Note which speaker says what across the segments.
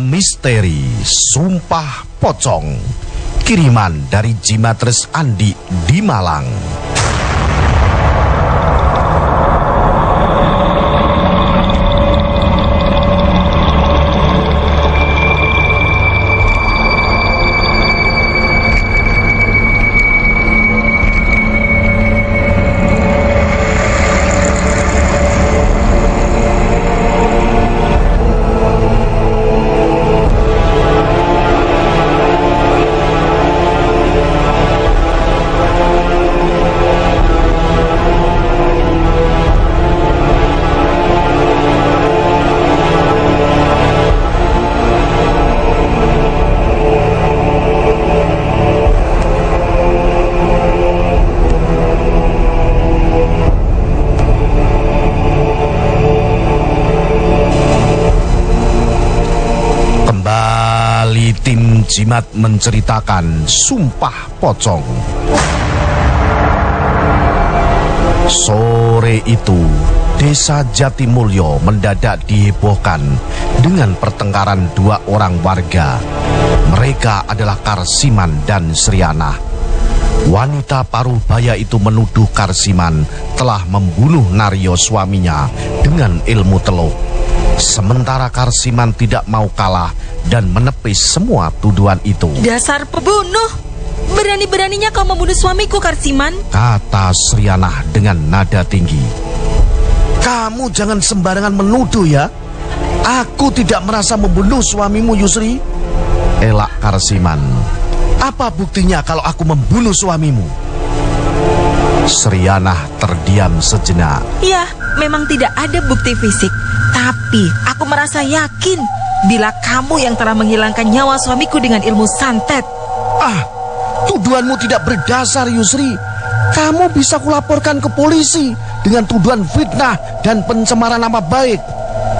Speaker 1: Misteri Sumpah Pocong. Kiriman dari Jimatres Andi di Malang Jimat menceritakan Sumpah Pocong Sore itu Desa Jatimulyo mendadak dihebohkan dengan pertengkaran dua orang warga. Mereka adalah Karsiman dan Sriana. Wanita paruh baya itu menuduh Karsiman telah membunuh Naryo suaminya dengan ilmu teluh. Sementara Karsiman tidak mau kalah dan menepis semua tuduhan itu.
Speaker 2: Dasar pembunuh! Berani-beraninya kau membunuh suamiku, Karsiman.
Speaker 1: Kata Sriana dengan nada tinggi. Kamu jangan sembarangan menuduh ya. Aku tidak merasa membunuh suamimu Yusri. Elak Karsiman. Apa buktinya kalau aku membunuh suamimu? Sriana terdiam sejenak.
Speaker 2: Ya, memang tidak ada bukti fisik. Tapi aku merasa yakin bila kamu yang telah menghilangkan nyawa suamiku dengan ilmu santet.
Speaker 1: Ah, tuduhanmu tidak berdasar Yusri. Kamu bisa kulaporkan ke polisi dengan tuduhan fitnah dan pencemaran nama baik.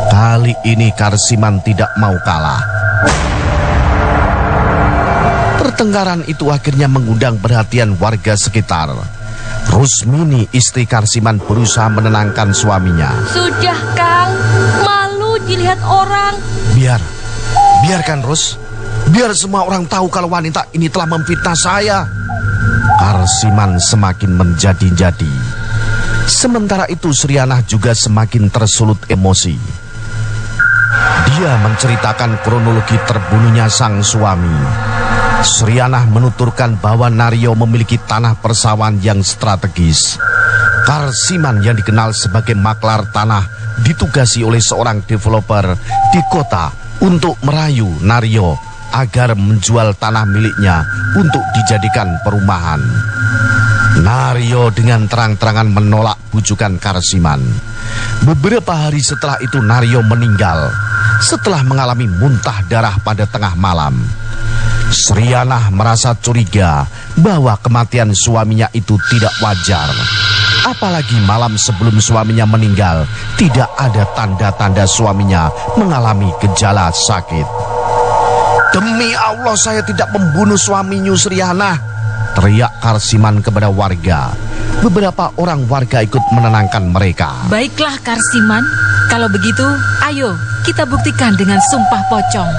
Speaker 1: Kali ini Karsiman tidak mau kalah. Pertengkaran itu akhirnya mengundang perhatian warga sekitar. Rusmini istri Karsiman berusaha menenangkan suaminya.
Speaker 3: Sudah, Kang. Malu dilihat orang.
Speaker 1: Biar, biarkan Rus. Biar semua orang tahu kalau wanita ini telah memfitnah saya. Karsiman semakin menjadi-jadi. Sementara itu Srianah juga semakin tersulut emosi. Dia menceritakan kronologi terbunuhnya sang suami. Srianah menuturkan bahwa Naryo memiliki tanah persawahan yang strategis. Karsiman yang dikenal sebagai maklar tanah ditugasi oleh seorang developer di kota untuk merayu Naryo agar menjual tanah miliknya untuk dijadikan perumahan. Naryo dengan terang-terangan menolak bujukan Karsiman. Beberapa hari setelah itu Naryo meninggal setelah mengalami muntah darah pada tengah malam. Srianah merasa curiga bahwa kematian suaminya itu tidak wajar. Apalagi malam sebelum suaminya meninggal, tidak ada tanda-tanda suaminya mengalami gejala sakit. Demi Allah saya tidak membunuh suaminya Sriana. Teriak Karsiman kepada warga. Beberapa orang warga ikut menenangkan mereka.
Speaker 2: Baiklah, Karsiman. Kalau begitu, ayo kita buktikan dengan sumpah pocong.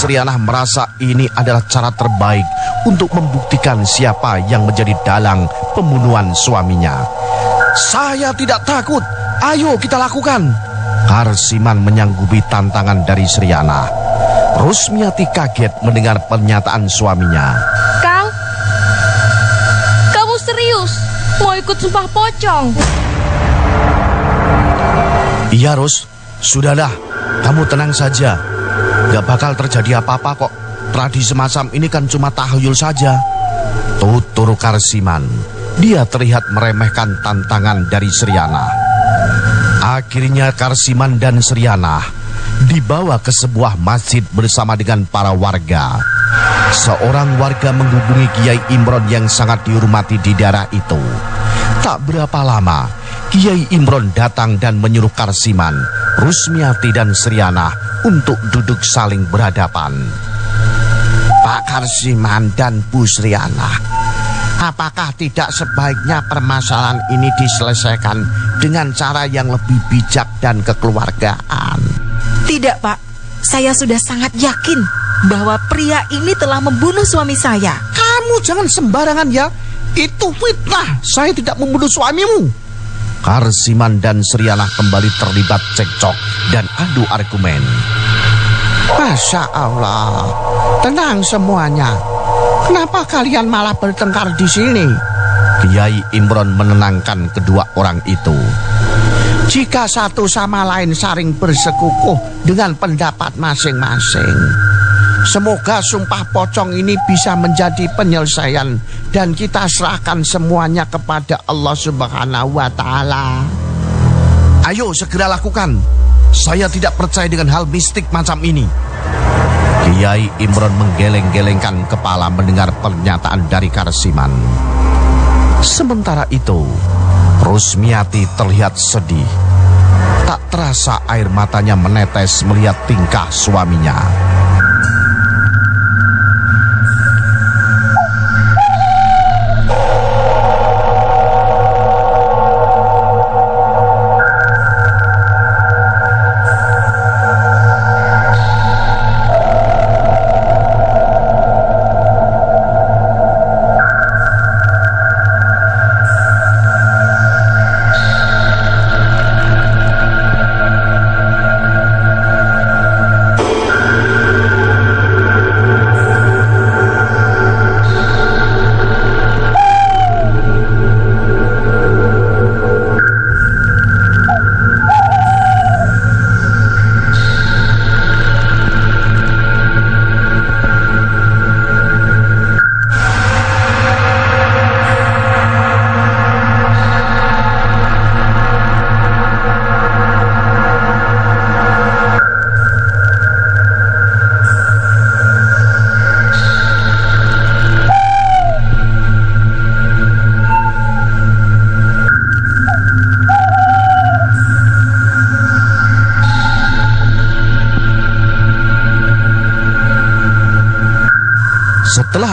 Speaker 1: Srianah merasa ini adalah cara terbaik untuk membuktikan siapa yang menjadi dalang pembunuhan suaminya. Saya tidak takut. Ayo kita lakukan. Karsiman menyanggupi tantangan dari Sriana. Rusmiati kaget mendengar pernyataan suaminya.
Speaker 3: Kang, kamu serius mau ikut sumpah pocong?
Speaker 1: Iya Rus, sudahlah, kamu tenang saja. Gak bakal terjadi apa-apa kok. Tradisi semacam ini kan cuma tahayul saja. Tutur Karsiman, dia terlihat meremehkan tantangan dari Sriana. Akhirnya Karsiman dan Sriana dibawa ke sebuah masjid bersama dengan para warga. Seorang warga menghubungi Kiai Imron yang sangat dihormati di daerah itu. Tak berapa lama, Kiai Imron datang dan menyuruh Karsiman, Rusmiati dan Sriana untuk duduk saling berhadapan. Pak Karsiman dan Bu Sriana, apakah tidak sebaiknya permasalahan ini diselesaikan dengan cara yang lebih bijak dan kekeluargaan?
Speaker 2: Tidak, Pak. Saya sudah sangat yakin bahwa pria ini telah membunuh suami saya.
Speaker 1: Kamu jangan sembarangan ya. Itu fitnah. Saya tidak membunuh suamimu. Karsiman dan Sriana kembali terlibat cekcok dan adu argumen. Masya Allah, tenang semuanya. Kenapa kalian malah bertengkar di sini? Kiai Imron menenangkan kedua orang itu. Jika satu sama lain saling bersekukuh dengan pendapat masing-masing, semoga sumpah pocong ini bisa menjadi penyelesaian dan kita serahkan semuanya kepada Allah Subhanahu wa taala. Ayo segera lakukan. Saya tidak percaya dengan hal mistik macam ini. Kiai Imron menggeleng-gelengkan kepala mendengar pernyataan dari Karsiman. Sementara itu, Rusmiati terlihat sedih. Tak terasa air matanya menetes melihat tingkah suaminya.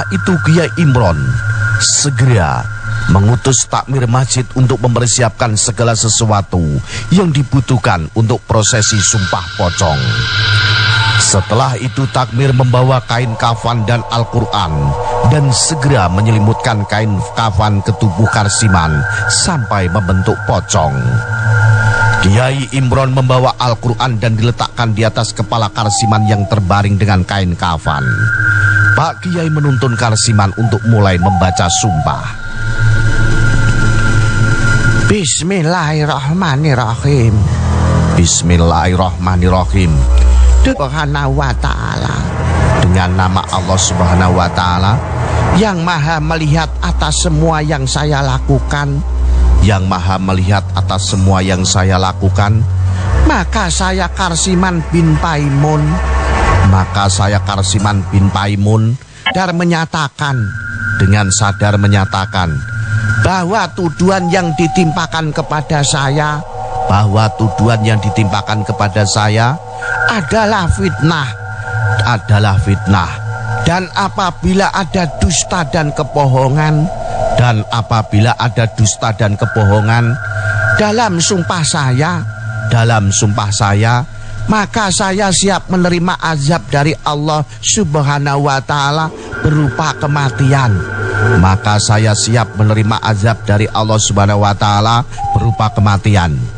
Speaker 1: Itu Kiai Imron segera mengutus takmir masjid untuk mempersiapkan segala sesuatu yang dibutuhkan untuk prosesi sumpah pocong. Setelah itu takmir membawa kain kafan dan Al-Quran dan segera menyelimutkan kain kafan ke tubuh Karsiman sampai membentuk pocong. Kiai Imron membawa Al-Quran dan diletakkan di atas kepala Karsiman yang terbaring dengan kain kafan. Pak Kiai menuntun Karsiman untuk mulai membaca sumpah. Bismillahirrahmanirrahim. Bismillahirrahmanirrahim. Subhanahu wa ta'ala. Dengan nama Allah subhanahu wa ta'ala. Yang maha melihat atas semua yang saya lakukan. Yang maha melihat atas semua yang saya lakukan. Maka saya Karsiman bin Paimun maka saya Karsiman bin Paimun dar menyatakan dengan sadar menyatakan bahwa tuduhan yang ditimpakan kepada saya bahwa tuduhan yang ditimpakan kepada saya adalah fitnah adalah fitnah dan apabila ada dusta dan kebohongan dan apabila ada dusta dan kebohongan dalam sumpah saya dalam sumpah saya maka saya siap menerima azab dari Allah Subhanahu wa taala berupa kematian. Maka saya siap menerima azab dari Allah Subhanahu wa taala berupa kematian.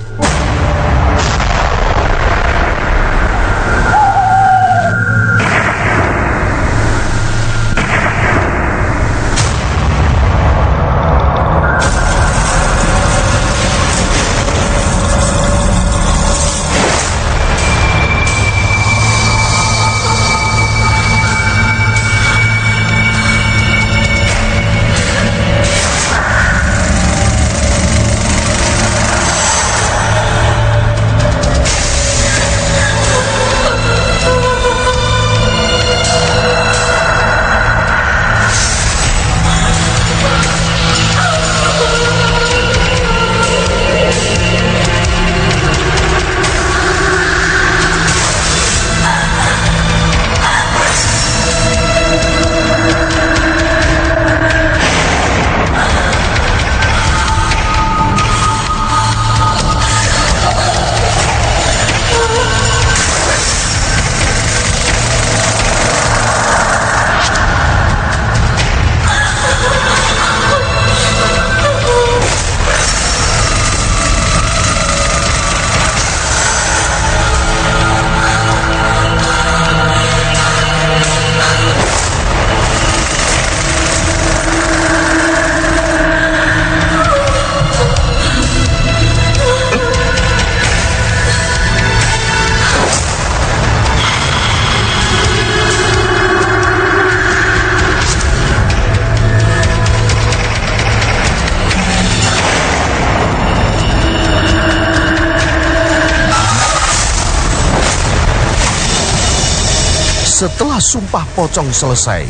Speaker 1: Setelah sumpah pocong selesai,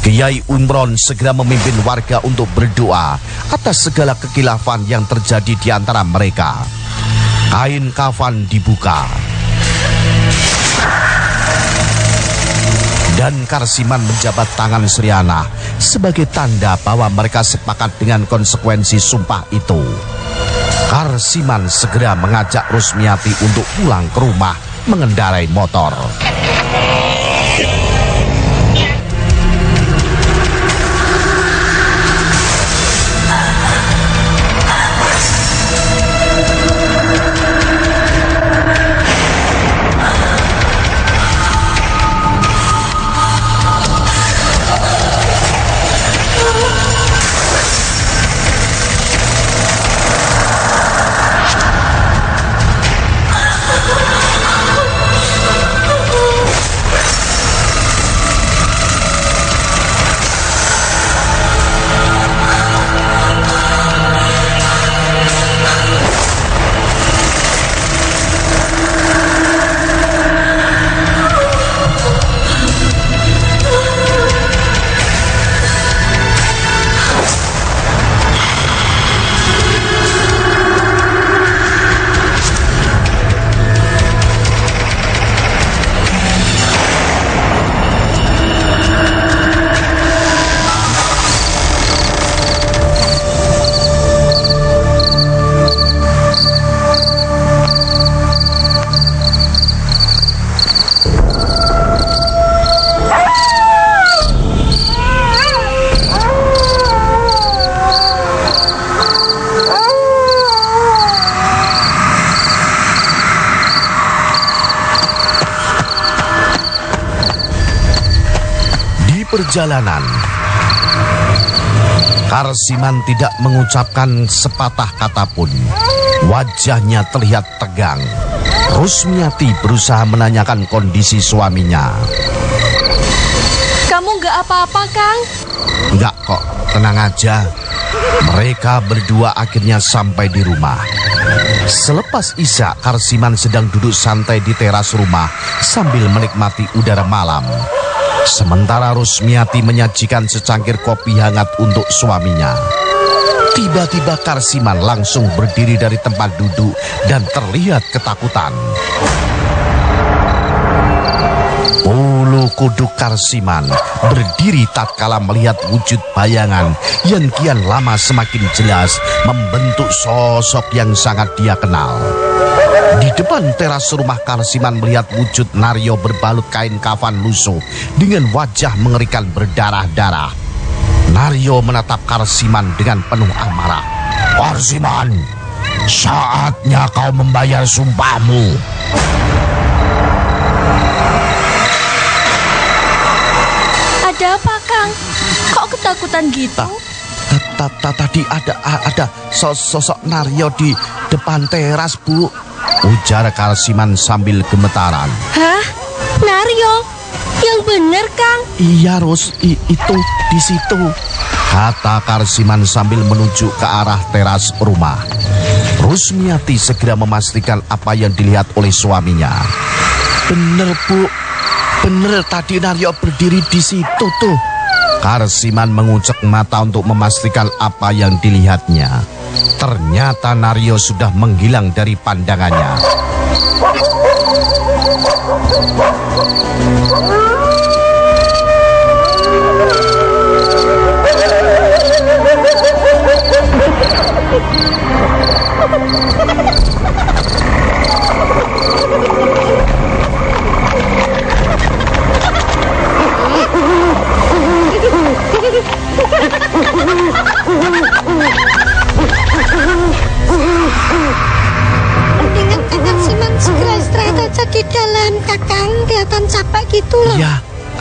Speaker 1: Kiai Umron segera memimpin warga untuk berdoa atas segala kekilafan yang terjadi di antara mereka. Kain kafan dibuka. Dan Karsiman menjabat tangan Sriana sebagai tanda bahwa mereka sepakat dengan konsekuensi sumpah itu. Karsiman segera mengajak Rusmiati untuk pulang ke rumah mengendarai motor. Perjalanan, Karsiman tidak mengucapkan sepatah kata pun. Wajahnya terlihat tegang. Rusmiati berusaha menanyakan kondisi suaminya.
Speaker 3: Kamu nggak apa-apa, Kang?
Speaker 1: Enggak kok, tenang aja. Mereka berdua akhirnya sampai di rumah. Selepas Isya, Karsiman sedang duduk santai di teras rumah sambil menikmati udara malam. Sementara Rusmiati menyajikan secangkir kopi hangat untuk suaminya. Tiba-tiba Karsiman langsung berdiri dari tempat duduk dan terlihat ketakutan. Ulu kuduk Karsiman berdiri tatkala melihat wujud bayangan yang kian lama semakin jelas membentuk sosok yang sangat dia kenal. Di depan teras rumah Karsiman melihat wujud Naryo berbalut kain kafan lusuh dengan wajah mengerikan berdarah-darah. Naryo menatap Karsiman dengan penuh amarah. Karsiman, saatnya kau membayar sumpahmu.
Speaker 3: Ada apa, Kang? Kok ketakutan gitu?
Speaker 1: Ta- ta- Tadi ada ada sos- sosok Naryo di depan teras, Bu. Ujar Karsiman sambil gemetaran.
Speaker 3: Hah? Naryo? Yang bener, Kang?
Speaker 1: Iya, Ros, i- itu di situ. Kata Karsiman sambil menuju ke arah teras rumah. Rusmiati segera memastikan apa yang dilihat oleh suaminya. Bener, Bu. Bener tadi Naryo berdiri di situ tuh. Karsiman mengucek mata untuk memastikan apa yang dilihatnya. Ternyata Naryo sudah menghilang dari pandangannya.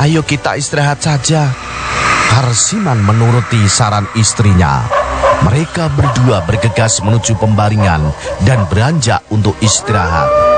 Speaker 1: ayo kita istirahat saja. Karsiman menuruti saran istrinya. Mereka berdua bergegas menuju pembaringan dan beranjak untuk istirahat.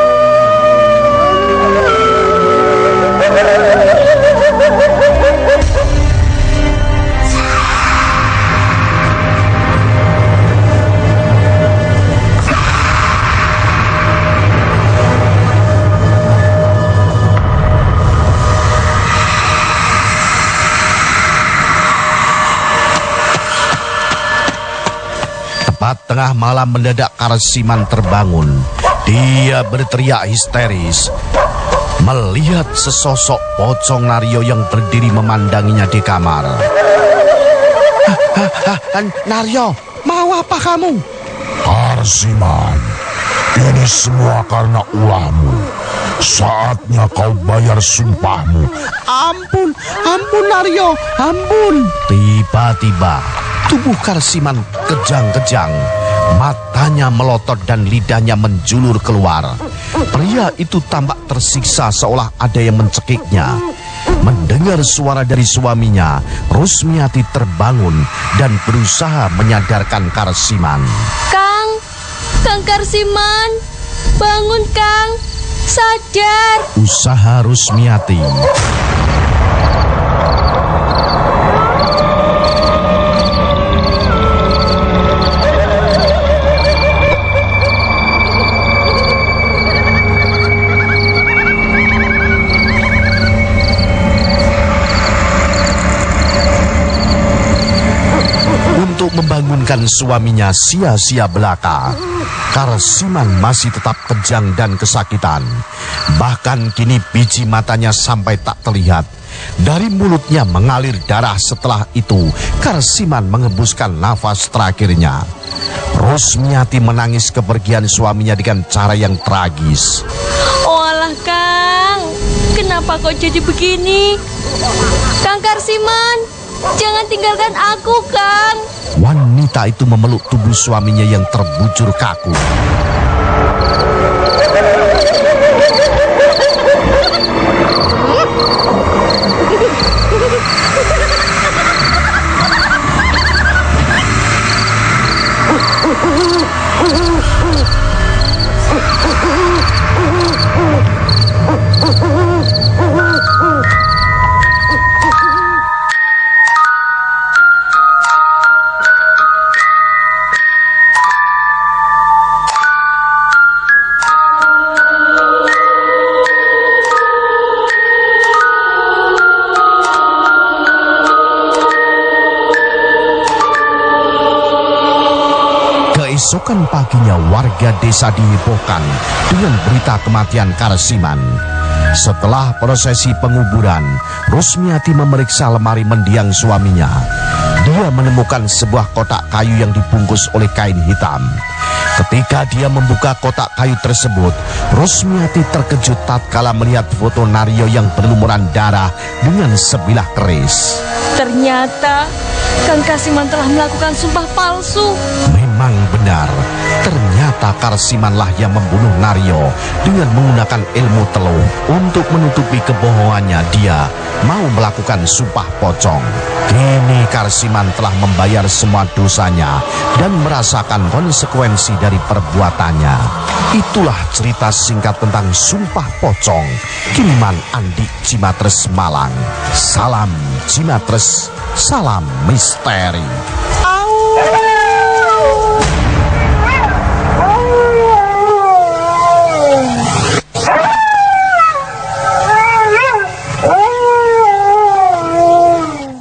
Speaker 1: Tengah malam mendadak Karsiman terbangun. Dia berteriak histeris. Melihat sesosok pocong Naryo yang berdiri memandanginya di kamar. Naryo, mau apa kamu?
Speaker 4: Karsiman, ini semua karena ulahmu. Saatnya kau bayar sumpahmu.
Speaker 1: Ampun, ampun Naryo, ampun. Tiba-tiba tubuh Karsiman kejang-kejang. Matanya melotot dan lidahnya menjulur keluar. Pria itu tampak tersiksa seolah ada yang mencekiknya. Mendengar suara dari suaminya, Rusmiati terbangun dan berusaha menyadarkan Karsiman.
Speaker 3: Kang, Kang Karsiman, bangun Kang, sadar.
Speaker 1: Usaha Rusmiati. Untuk membangunkan suaminya sia-sia belaka, Karsiman masih tetap kejang dan kesakitan. Bahkan kini biji matanya sampai tak terlihat. Dari mulutnya mengalir darah setelah itu, Karsiman mengembuskan nafas terakhirnya. Rosmiati menangis kepergian suaminya dengan cara yang tragis.
Speaker 3: Walah Kang, kenapa kok jadi begini? Kang Karsiman, jangan tinggalkan aku Kang.
Speaker 1: Wanita itu memeluk tubuh suaminya yang terbujur kaku. Keesokan paginya warga desa dihebohkan dengan berita kematian Karsiman. Setelah prosesi penguburan, Rusmiati memeriksa lemari mendiang suaminya. Dia menemukan sebuah kotak kayu yang dibungkus oleh kain hitam. Ketika dia membuka kotak kayu tersebut, Rusmiati terkejut tatkala melihat foto Naryo yang berlumuran darah dengan sebilah keris.
Speaker 3: Ternyata Kang Kasiman telah melakukan sumpah palsu.
Speaker 1: Memang benar, ternyata Karsimanlah yang membunuh Naryo dengan menggunakan ilmu teluh untuk menutupi kebohongannya dia mau melakukan sumpah pocong. Kini Karsiman telah membayar semua dosanya dan merasakan konsekuensi dari perbuatannya. Itulah cerita singkat tentang sumpah pocong kiriman Andi Cimatres Malang. Salam Cimatres, salam misteri.